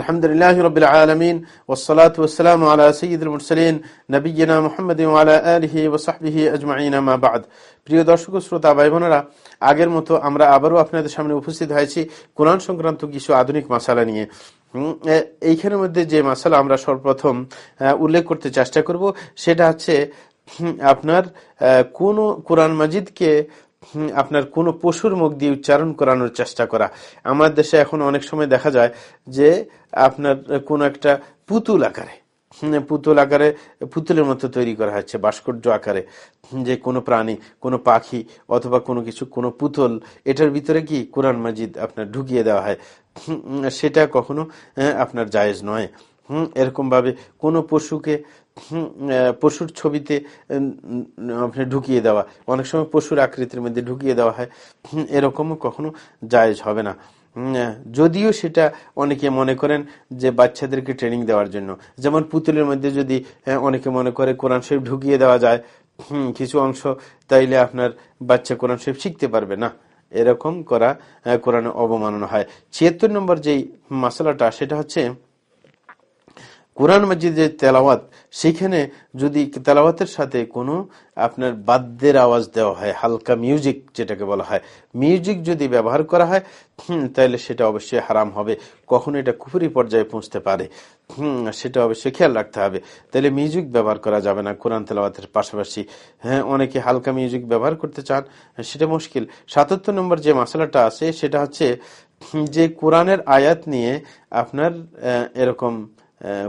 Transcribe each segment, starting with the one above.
আলহামদুলিল্লাহ আলমিন ওসলাত ওসালাম আলা সঈদুল মুরসলিন নবীনা প্রিয় দর্শক শ্রোতা আগের মতো আমরা আবারও আপনাদের সামনে উপস্থিত হয়েছি কোরআন সংক্রান্ত কিছু আধুনিক মশালা নিয়ে। এইখানের মধ্যে যে মশালা আমরা সর্বপ্রথম উল্লেখ করতে চেষ্টা করব, সেটা হচ্ছে আপনার কোন কোরআন মাজিদকে আপনার কোন পশুর মুখ দিয়ে উচ্চারণ করানোর চেষ্টা করা। আমার দেশে এখন অনেক সময় দেখা যায় যে আপনার কোন একটা পুতুল আকারে পুতুল আকারে পুতুলের মতো তৈরি করা হচ্ছে ভাস্কর্য আকারে যে কোনো প্রাণী, কোনো পাখি অথবা কোনো কিছু, কোনো পুতুল, এটার ভিতরে কি কোরআন মাজিদ আপনার ঢুকিয়ে দেওয়া হয়? সেটা কখনো আপনার জায়েজ নয়। হুম এরকম ভাবে কোনো পশুকে পশুর ছবিতে আপনি ঢুকিয়ে দেওয়া। অনেক সময় পশুর আকৃতির মধ্যে ঢুকিয়ে দেওয়া হয়। এরকমও কখনো জায়েজ হবে না। যদিও সেটা অনেকে মনে করেন যে বাচ্চাদেরকে ট্রেনিং দেওয়ার জন্য। যেমন পুতুলের মধ্যে যদি অনেকে মনে করে কোরআন শরীফ ঢুকিয়ে দেওয়া যায় কিছু অংশ তাইলে আপনার বাচ্চা কোরআন শরীফ শিখতে পারবে না। এরকম করা কোরআনে অবমাননা হয়। ছিয়াত্তর নম্বর যেই মশলাটা সেটা হচ্ছে কোরআন মজিদের তেলাওয়াত, সেখানে যদি তেলাওয়াতের সাথে কোনো আপনার বাদ্যের আওয়াজ দেওয়া হয়, হালকা মিউজিক যেটাকে বলা হয় মিউজিক যদি ব্যবহার করা হয় তাহলে সেটা অবশ্যই হারাম হবে। কখনো এটা কুফুরি পর্যায়ে পৌঁছতে পারে। সেটা অবশ্যই খেয়াল রাখতে হবে। তাহলে মিউজিক ব্যবহার করা যাবে না কোরআন তেলাওয়াতের পাশাপাশি। হ্যাঁ অনেকে হালকা মিউজিক ব্যবহার করতে চান, সেটা মুশকিল। সাতাত্তর নম্বর যে মশলাটা আছে, সেটা হচ্ছে যে কোরআনের আয়াত নিয়ে আপনার এরকম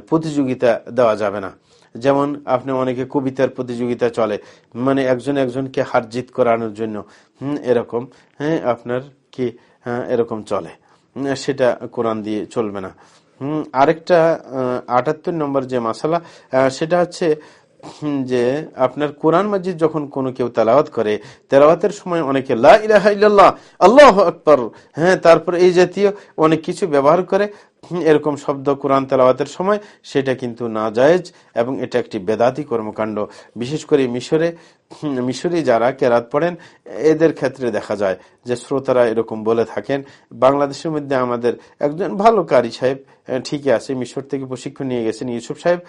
প্রতিযোগিতা দেওয়া যাবে না। যেমন আপনি অনেকে কবিতার প্রতিযোগিতা চলে মানে একজন একজনকে হার জিত করানোর জন্য। হম এরকম হ্যাঁ আপনার কি হ্যাঁ, এরকম চলে। সেটা কোরআন দিয়ে চলবে না। আরেকটা আটাত্তর নম্বর যে মশালা সেটা হচ্ছে যে আপনার কোরআন মাজিদ যখন কোনো কেউ তেলাওয়াত করে তেলাওয়াতের সময় অনেকে লাহ আল্লাহ আকবর হ্যাঁ তারপর এই জাতীয় অনেক কিছু ব্যবহার করে এরকম শব্দ কোরআন তেলাওয়াতের সময় সেটা কিন্তু না জায়েজ এবং এটা একটি বেদাতি কর্মকাণ্ড। বিশেষ করে মিশরে মিশরে যারা কেরাত পড়েন, এদের ক্ষেত্রে দেখা যায় যে শ্রোতারা এরকম বলে থাকেন। বাংলাদেশের মধ্যে আমাদের একজন ভালো কারি সাহেব ঠিকই আছে, মিশর থেকে প্রশিক্ষণ নিয়ে গেছেন ইউসুফ সাহেব।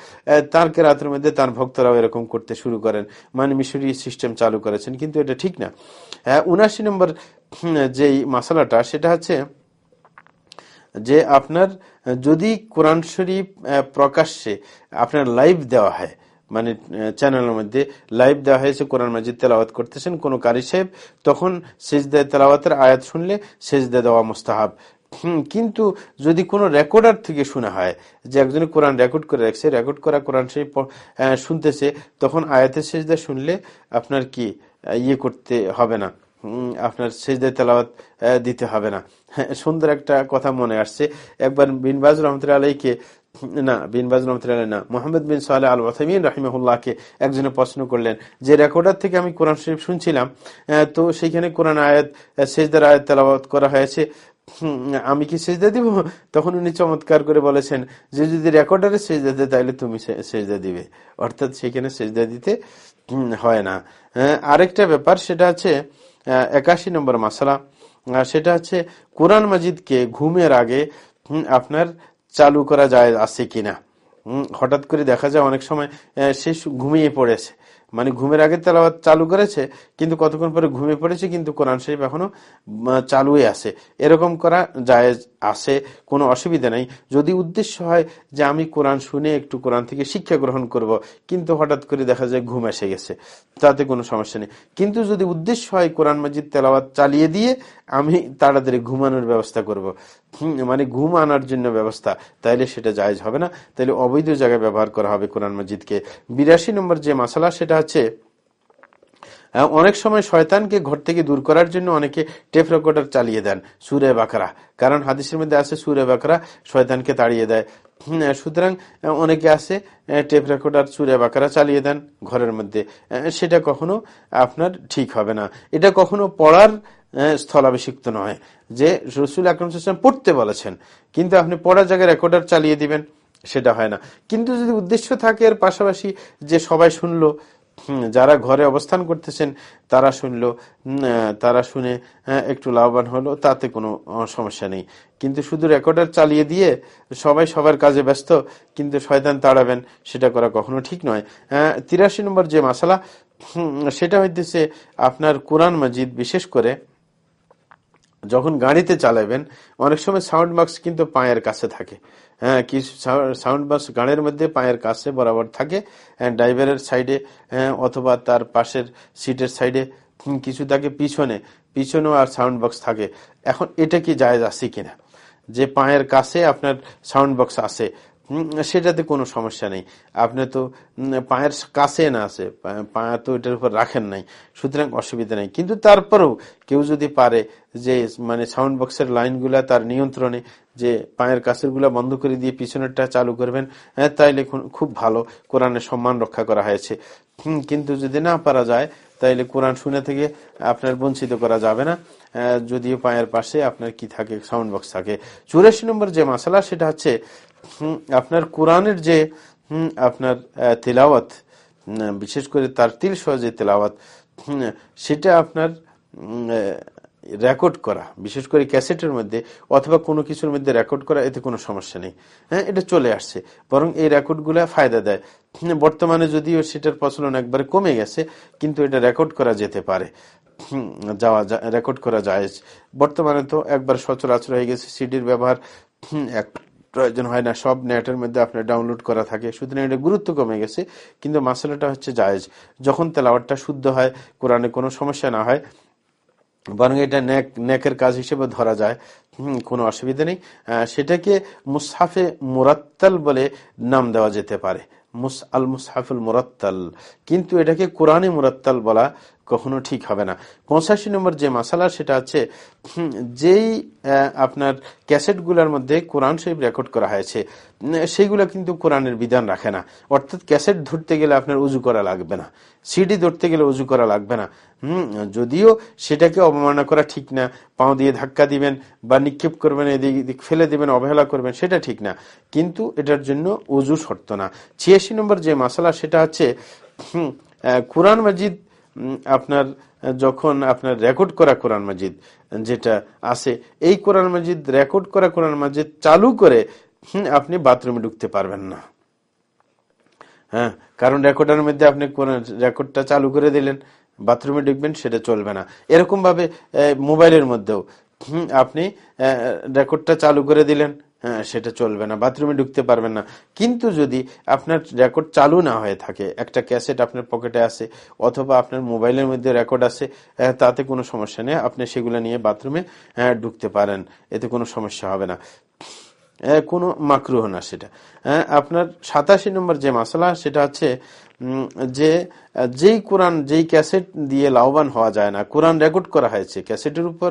তার কেরাতের মধ্যে তার ভক্তরাও এরকম করতে শুরু করেন। মানে মিশরি সিস্টেম চালু করেছেন, কিন্তু এটা ঠিক না। হ্যাঁ উনাশি নম্বর যেই মশালাটা, সেটা হচ্ছে যে আপনার, যদি কোরআন শরীফ প্রকাশ্যে আপনার লাইভ দেওয়া হয় মানে চ্যানেলের মধ্যে লাইভ দেওয়া হয়েছে, কোরআন মাজিদ তেলাওয়াত করতেছেন কোন কারি সাহেব, তখন সেজদায় তেলাওয়াতের আয়াত শুনলে সেজদা দেওয়া মোস্তাহাব। কিন্তু যদি কোনো রেকর্ডার থেকে শোনা হয়, যে একজনে কোরআন রেকর্ড করে রাখছে, রেকর্ড করা কোরআন শরীফ শুনতেছে, তখন আয়াতের সেজদা শুনলে আপনার কি ইয়ে করতে হবে না। আপনার সেজদায় তেলাওয়াত দিতে হবে না। হ্যাঁ, সুন্দর একটা কথা মনে আসছে। একবার বিনবাজ রহমতুল্লাহ আলাইকে না বিনবাজ রহমতুল্লাহ না মোহাম্মদ বিন সাল আল ওয়াসমিন রাহিমহুল্লাহকে একজনে প্রশ্ন করলেন যে রেকর্ডার থেকে আমি কোরআন শরীফ শুনছিলাম তো সেইখানে কোরআন আয়াত সেজদার আয়াত তেলাওয়াত করা হয়েছে। আমি কি সেজদা দিব? তখন উনি চমৎকার করে বলেছেন যে যদি রেকর্ডারে সেজদা দেয় তাহলে তুমি সেজদা দিবে। অর্থাৎ সেখানে সেজদা দিতে হয় না। হ্যাঁ, আরেকটা ব্যাপার সেটা আছে একাশি নম্বর মাসালা। সেটা হচ্ছে, কোরআন মাজিদকে ঘুমের আগে আপনার চালু করা যায় আছে কিনা। হঠাৎ করে দেখা যায় অনেক সময় সে ঘুমিয়ে পড়েছে। মানে ঘুমের আগে তেলাওয়াত চালু করেছে, কিন্তু কতক্ষণ পরে ঘুমে পড়েছে কিন্তু কোরআন শরীফ এখনও চালুই আছে। এরকম করা জায়েজ আছে, কোনো অসুবিধা নেই। যদি উদ্দেশ্য হয় যে আমি কোরআন শুনে একটু কোরআন থেকে শিক্ষা গ্রহণ করব, কিন্তু হঠাৎ করে দেখা যায় ঘুম এসে গেছে, তাতে কোনো সমস্যা নেই। কিন্তু যদি উদ্দেশ্য হয় কোরআন মাজিদ তেলাওয়াত চালিয়ে দিয়ে আমি তাড়াতাড়ি ঘুমানোর ব্যবস্থা করব। মানে ঘুম আনার জন্য ব্যবস্থা। তাইলে সেটা জায়জ হবে না। তাইলে অবৈধ জায়গায় ব্যবহার করা হবে কোরআন মজিদকে। বিরাশি নম্বর যে মশালা সেটা হচ্ছে অনেক সময় শয়তানকে ঘর থেকে দূর করার জন্য অনেকে টেপ রেকর্ডার চালিয়ে দেন সুরে বাকরা। কারণ হাদিসের মধ্যে আছে, সুরে বাকরা শয়তানকে তাড়িয়ে দেয়। সুতরাং অনেকে আছে টেপ রেকর্ডার সুরে বাকরা চালিয়ে দেন ঘরের মধ্যে। সেটা কখনো আপনার ঠিক হবে না। এটা কখনো পড়ার স্থলাভিষিক্ত নয় যে রসুল আকরম পড়তে বলেছেন, কিন্তু আপনি পড়ার জায়গায় রেকর্ডার চালিয়ে দিবেন, সেটা হয় না। কিন্তু যদি উদ্দেশ্য থাকে, এর পাশাপাশি যে সবাই শুনলো যারা ঘরে অবস্থান করতেছেন, তারা শুনলো তারা শুনে একটু লাভবান হলো, তাতে কোনো সমস্যা নেই। কিন্তু শুধু রেকর্ডার চালিয়ে দিয়ে সবাই সবার কাজে ব্যস্ত, কিন্তু শয়তান তাড়াবেন, সেটা করা কখনো ঠিক নয়। তিরাশি নম্বর যে মশালা সেটা হইতেছে আপনার কোরআন মজিদ, বিশেষ করে যখন গাড়িতে চালাবেন, অনেক সময় সাউন্ড বক্স কিন্তু পায়ের কাছে থাকে। হ্যাঁ কিছু সাউন্ড বক্স গানের মধ্যে পায়ের কাছে বরাবর থাকে। ড্রাইভারের সাইডে অথবা তার পাশের সিটের সাইডে কিছু থাকে পিছনে। পিছনেও আর সাউন্ড বক্স থাকে। এখন এটা কি জায়জ আছে কিনা? যে পায়ের কাছে আপনার সাউন্ড বক্স আছে। সেটাতে কোনো সমস্যা নেই। আপনি তো পায়ের কাছে না আছে পা তো এটার উপর রাখেন নাই সুতরাং অসুবিধা নেই। কিন্তু তারপরেও কেউ যদি পারে যে মানে সাউন্ড বক্সের লাইনগুলা তার নিয়ন্ত্রণে যে পায়ের কাছেরগুলা বন্ধ করে দিয়ে পিছনেরটা চালু করবেন হ্যাঁ, তাইলে খুব ভালো কোরআনের সম্মান রক্ষা করা হয়েছে। কিন্তু যদি না পারা যায় তাইলে কোরআন শুনে থেকে আপনার বঞ্চিত করা যাবে না। যদিও পায়ের পাশে আপনার কি থাকে সাউন্ড বক্স থাকে। চুরাশি নম্বর যে মশালা সেটা হচ্ছে আপনার কোরআনের যে আপনার তেলাওয়াত বিশেষ করে তার তিল সহ যে তেলাওয়াত সেটা আপনার রেকর্ড করা, বিশেষ করে ক্যাসেটের মধ্যে অথবা কোনো কিছুর মধ্যে রেকর্ড করা, এতে কোনো সমস্যা নেই। হ্যাঁ এটা চলে আসছে। বরং এই রেকর্ডগুলা ফায়দা দেয়। বর্তমানে যদিও সেটার প্রচলন একবারে কমে গেছে, কিন্তু এটা রেকর্ড করা যেতে পারে। যাওয়া রেকর্ড করা যায়। বর্তমানে তো একবার সচরাচর হয়ে গেছে সিডির ব্যবহার। প্রয়োজন হয় না, সব নেটের মধ্যে আপনার ডাউনলোড করা থাকে। সুতরাং এটা গুরুত্ব কমে গেছে, কিন্তু মাসালাটা হচ্ছে জায়েজ। যখন তেলাওয়ারটা শুদ্ধ হয়, কোরআনে কোনো সমস্যা না হয়, বরং এটা নেক, নেকের কাজ হিসেবে ধরা যায়। কোনো অসুবিধা নেই। সেটাকে মুসাফে মুরাত্তাল বলে নাম দেওয়া যেতে পারে। মুস আল মুসাফুল মুরাত্তাল। কিন্তু এটাকে কোরআনে মুরাত্তাল বলা কখনো ঠিক হবে না। পঁচাশি নম্বর যে মাসালা সেটা আছে যেই আপনার ক্যাসেটগুলোর মধ্যে কোরআন শরীফ রেকর্ড করা হয়েছে সেইগুলো কিন্তু কোরআনের বিধান রাখে না। অর্থাৎ ক্যাসেট ধরতে গেলে আপনার উজু করা লাগবে না। সিডি ধরতে গেলে উজু করা লাগবে না। হম, যদিও সেটাকে অবমাননা করা ঠিক না, পাও দিয়ে ধাক্কা দিবেন বা নিক্ষেপ করবেন, এদিক ফেলে দিবেন, অবহেলা করবেন, সেটা ঠিক না। কিন্তু এটার জন্য উজু শর্ত না। ছিয়াশি নম্বর যে মশলা, সেটা হচ্ছে কোরআন মজিদ আপনার যখন আপনার রেকর্ড করা কোরআন মাজিদ, যেটা আছে, এই কোরআন মাজিদ রেকর্ড করা কোরআন মাজিদ চালু করে আপনি বাথরুমে ঢুকতে পারবেন না। হ্যাঁ কারণ রেকর্ডের মধ্যে আপনি রেকর্ডটা চালু করে দিলেন, বাথরুমে ঢুকবেন, সেটা চলবে না। এরকম ভাবে মোবাইলের মধ্যেও আপনি রেকর্ডটা চালু করে দিলেন হ্যাঁ সেটা চলবে না, বাথরুমে ঢুকতে পারবেন না। কিন্তু যদি আপনার রেকর্ড চালু না হয়ে থাকে, একটা ক্যাসেট আপনার পকেটে আছে অথবা আপনার মোবাইলের মধ্যে রেকর্ড আছে তাতে কোনো সমস্যা নেই, আপনি সেগুলো নিয়ে বাথরুমে ঢুকতে পারেন, এতে কোনো সমস্যা হবে না। কোনো মাকরুহ না সেটা। আপনার সাতাশি নম্বর যে মশলা সেটা হচ্ছে যে, যেই কোরআন, যেই ক্যাসেট দিয়ে লাভবান হওয়া যায় না, কোরআন রেকর্ড করা হয়েছে, ক্যাসেটের উপর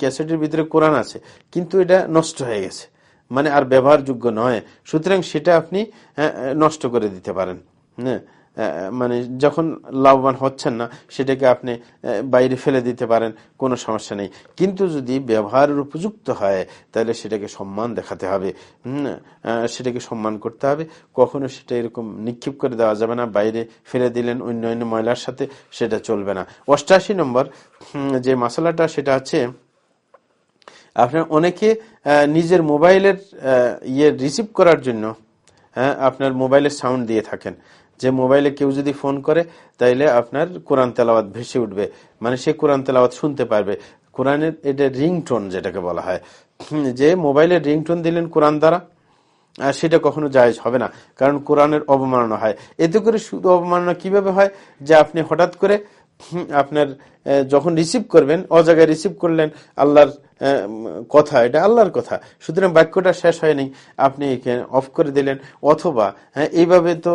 ক্যাসেটের ভিতরে কোরআন আছে, কিন্তু এটা নষ্ট হয়ে গেছে। মানে আর ব্যবহারযোগ্য নয়। সুতরাং সেটা আপনি নষ্ট করে দিতে পারেন। হ্যাঁ মানে যখন লাভবান হচ্ছেন না, সেটাকে আপনি বাইরে ফেলে দিতে পারেন, কোনো সমস্যা নেই। কিন্তু যদি ব্যবহারের উপযুক্ত হয়, তাহলে সেটাকে সম্মান দেখাতে হবে। সেটাকে সম্মান করতে হবে। কখনো সেটা এরকম নিক্ষেপ করে দেওয়া যাবে না, বাইরে ফেলে দিলেন অন্য অন্য ময়লার সাথে, সেটা চলবে না। অষ্টাশি নম্বর যে মশলাটা, সেটা হচ্ছে আপনার অনেকে নিজের মোবাইলের ইয়ে রিসিভ করার জন্য হ্যাঁ আপনার মোবাইলের সাউন্ড দিয়ে থাকেন। যে মোবাইলে কেউ যদি ফোন করে, তাইলে আপনার কোরআন তেলাওয়াত ভেসে উঠবে। মানে সে কোরআন তেলাওয়াত শুনতে পারবে। কোরআনের এটা রিংটোন যেটাকে বলা হয়। যে মোবাইলের রিংটোন দিলেন কোরআন দ্বারা, আর সেটা কখনো জায়জ হবে না। কারণ কোরআনের অবমাননা হয়। এতে করে শুধু অবমাননা কীভাবে হয়? যে আপনি হঠাৎ করে আপনার যখন রিসিভ করবেন অজায়গায় রিসিভ করলেন, আল্লাহর কথা, এটা আল্লাহর কথা। সুতরাং বাক্যটা শেষ হয়নি, আপনি অফ করে দিলেন, অথবা হ্যাঁ এইভাবে তো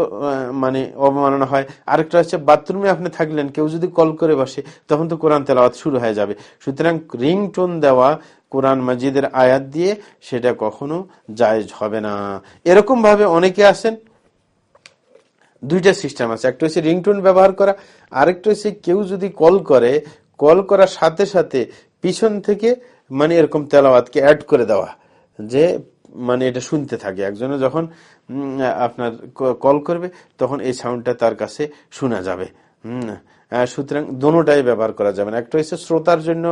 মানে অবমাননা হয়। আরেকটা হচ্ছে, বাথরুমে আপনি থাকলেন, কেউ যদি কল করে বসে, তখন তো কোরআন তেলাওয়াত শুরু হয়ে যাবে। সুতরাং রিংটোন দেওয়া কোরআন মাজিদের আয়াত দিয়ে, সেটা কখনো জায়জ হবে না। এরকম ভাবে অনেকে আছেন দুইটা সিস্টেম আছে। একটা হচ্ছে রিংটোন ব্যবহার করা, আরেকটা হচ্ছে কেউ যদি কল করে, কল করার সাথে সাথে পিছন থেকে মানে এরকম তেলাওয়াতকে অ্যাড করে দেওয়া, যে মানে এটা শুনতে থাকে। একজনে যখন আপনার কল করবে, তখন এই সাউন্ডটা তার কাছে শোনা যাবে। সুতরাং দোনোটাই ব্যবহার করা যাবে না। একটা হচ্ছে শ্রোতার জন্য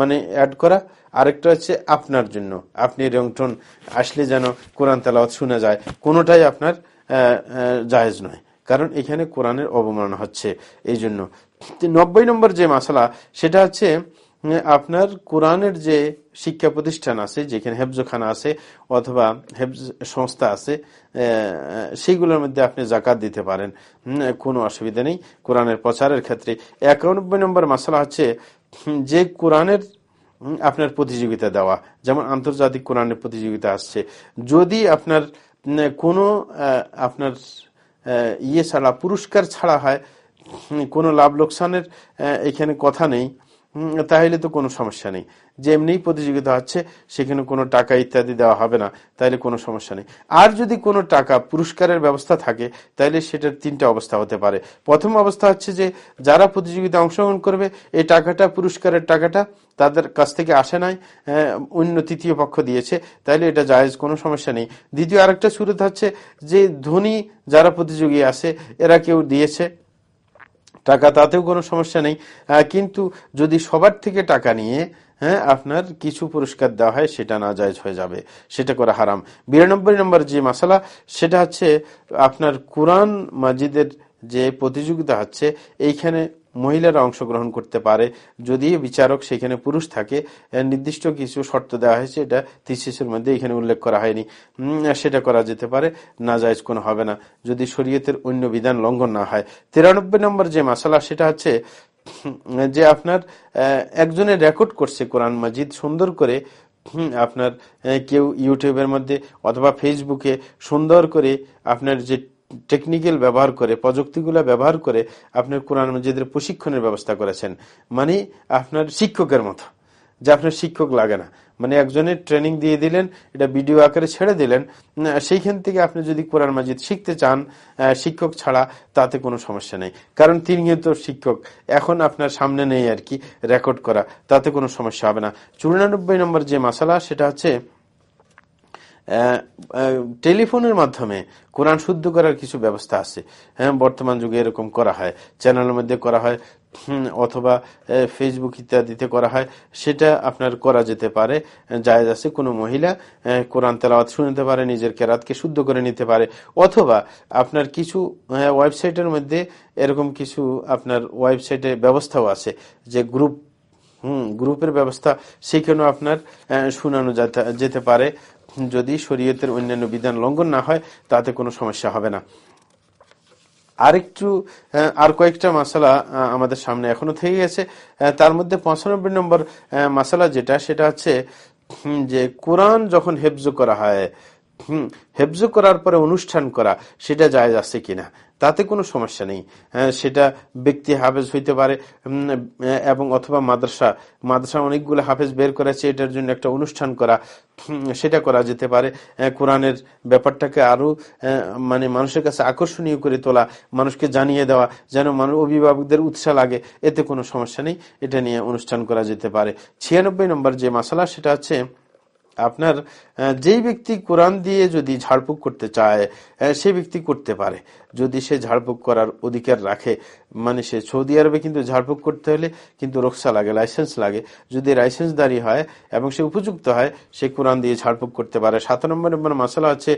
মানে অ্যাড করা, আরেকটা হচ্ছে আপনার জন্য। আপনি রংটন আসলে যেন কোরআন তালাওয়াত শোনা যায়, কোনোটাই আপনার জায়েজ নয়। কারণ এখানে কোরআনের অবমাননা হচ্ছে। এই জন্য নব্বই নম্বর যে মশলা সেটা হচ্ছে আপনার কোরআনের যে শিক্ষা প্রতিষ্ঠান আছে, যেখানে হেফজখানা আছে, অথবা হেফজ সংস্থা আছে সেইগুলোর মধ্যে আপনি জাকাত দিতে পারেন। কোনো অসুবিধা নেই কোরআনের প্রচারের ক্ষেত্রে। একানব্বই নম্বর মশলা হচ্ছে যে কোরআনের আপনার প্রতিযোগিতা দেওয়া। যেমন আন্তর্জাতিক কোরআনের প্রতিযোগিতা আসছে। যদি আপনার কোনো আপনার ইয়ে ছাড়া পুরস্কার ছাড়া হয় কোনো লাভ লোকসানের এখানে কথা নেই। তাহলে তো কোনো সমস্যা নেই। যে এমনি প্রতিযোগিতা হচ্ছে, সেখানে কোনো টাকা ইত্যাদি দেওয়া হবে না, তাহলে কোনো সমস্যা নেই। আর যদি কোনো টাকা পুরস্কারের ব্যবস্থা থাকে, তাহলে সেটার তিনটা অবস্থা হতে পারে। প্রথম অবস্থা হচ্ছে যে, যারা প্রতিযোগিতা অংশগ্রহণ করবে, এই টাকাটা, পুরস্কারের টাকাটা তাদের কাছ থেকে আসে নাই অন্য তৃতীয় পক্ষ দিয়েছে তাইলে এটা জায়েজ কোনো সমস্যা নেই। দ্বিতীয় আরেকটা সুরত হচ্ছে যে, ধনী যারা প্রতিযোগী আছে, এরা কেউ দিয়েছে টাকা, তাতেও কোনো সমস্যা নেই। কিন্তু যদি সবার থেকে টাকা নিয়ে হ্যাঁ আপনার কিছু পুরস্কার দেওয়া হয়, সেটা না জায়জ হয়ে যাবে। সেটা করা হারাম। বিরানব্বই নম্বর যে মশালা, সেটা হচ্ছে আপনার কোরআন মাজিদের যে প্রতিযোগিতা হচ্ছে, এইখানে মহিলারা অংশগ্রহণ করতে পারে। যদি বিচারক সেখানে পুরুষ থাকে নির্দিষ্ট কিছু শর্ত দেওয়া হয়েছে, এটা থিসিসের মধ্যে এখানে উল্লেখ করা হয়নি। সেটা করা যেতে পারে না জায়জ কোনো হবে না। যদি শরীয়তের অন্য বিধান লঙ্ঘন না হয়। তিরানব্বই নম্বর যে মশালা সেটা হচ্ছে যে আপনার একজনের রেকর্ড করছে কোরআন মাজিদ সুন্দর করে আপনার কেউ ইউটিউবের মধ্যে অথবা ফেসবুকে সুন্দর করে আপনার যে টেকনিক্যাল ব্যবহার করে, প্রযুক্তিগুলো ব্যবহার করে আপনার কোরআন মজিদের প্রশিক্ষণের ব্যবস্থা করেছেন। মানে আপনার শিক্ষকের মতো, যে আপনার শিক্ষক লাগে না। মানে একজনের ট্রেনিং দিয়ে দিলেন, এটা ভিডিও আকারে ছেড়ে দিলেন সেইখান থেকে আপনি যদি কোরআন মাজিদ শিখতে চান শিক্ষক ছাড়া তাতে কোনো সমস্যা নেই। কারণ তিনি তো শিক্ষক, এখন আপনার সামনে নেই আর কি রেকর্ড করা, তাতে কোনো সমস্যা হবে না। চুরানব্বই নম্বর যে মশালা সেটা হচ্ছে টেলিফোনের মাধ্যমে কোরআন শুদ্ধ করার কিছু ব্যবস্থা আছে। হ্যাঁ বর্তমান যুগে এরকম করা হয়। চ্যানেলের মধ্যে করা হয় অথবা ফেসবুক ইত্যাদিতে করা হয়। সেটা আপনার করা যেতে পারে। জায়জ আছে কোনো মহিলা কোরআন তেলাওয়াত শুনতে পারে, নিজের কেরাতকে শুদ্ধ করে নিতে পারে। অথবা আপনার কিছু ওয়েবসাইটের মধ্যে এরকম কিছু আপনার ওয়েবসাইটে ব্যবস্থাও আছে, যে গ্রুপ হুম, গ্রুপের ব্যবস্থা সেখানেও আপনার শুনানো যেতে পারে। যদি শরীয়তের অন্যান্য বিধান লঙ্ঘন না হয়, তাতে কোনো সমস্যা হবে না। আরেকটু আর কয়েকটা মশালা আমাদের সামনে এখনও থেকে গেছে। তার মধ্যে পঁচানব্বই নম্বর মশালা যেটা, সেটা হচ্ছে যে কোরআন যখন হেফজ করা হয় হেফজ করার পরে অনুষ্ঠান করা, সেটা যায় আছে কিনা? তাতে কোনো সমস্যা নেই। হ্যাঁ, সেটা ব্যক্তি হাফেজ হইতে পারে এবং অথবা মাদ্রাসা। মাদ্রাসা অনেকগুলো হাফেজ বের করেছে এটার জন্য একটা অনুষ্ঠান করা সেটা করা যেতে পারে। কোরআনের ব্যাপারটাকে আরও মানে মানুষের কাছে আকর্ষণীয় করে তোলা মানুষকে জানিয়ে দেওয়া যেন মানুষ অভিভাবকদের উৎসাহ লাগে এতে কোনো সমস্যা নেই। এটা নিয়ে অনুষ্ঠান করা যেতে পারে। ছিয়ানব্বই নম্বর যে মশালা সেটা হচ্ছে আপনার যেই ব্যক্তি কোরআন দিয়ে যদি ঝাড়ফুঁক করতে চায় সে ব্যক্তি করতে পারে। যদি সে ঝাড়ফুঁক করার অধিকার রাখে মানে সে সৌদি আরবে কিন্তু ঝাড়ফুঁক করতে হলে কিন্তু রক্সা লাগে, লাইসেন্স লাগে। যদি লাইসেন্সদারি হয় এবং সে উপযুক্ত হয়, সে কোরআন দিয়ে ঝাড়ফুঁক করতে পারে। সাত নম্বর নম্বর মশলা হচ্ছে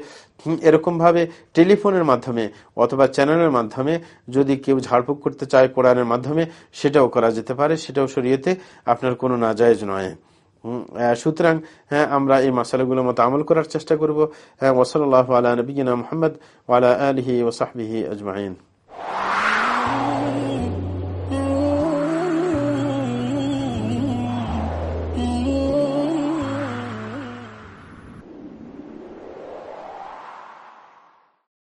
এরকমভাবে টেলিফোনের মাধ্যমে অথবা চ্যানেলের মাধ্যমে যদি কেউ ঝাড়ফুঁক করতে চায় কোরআনের মাধ্যমে, সেটাও করা যেতে পারে। সেটাও সরিয়েতে আপনার কোনো নাজায়জ নয়। সুতরাং হ্যাঁ আমরা এই মশালাগুলোর মতো আমল করার চেষ্টা করব। হ্যাঁ ওসলাল্লাহ আলা নবীনা মোহাম্মদ ওয়ালা আলহি ওসাহবিহি আজমাইন।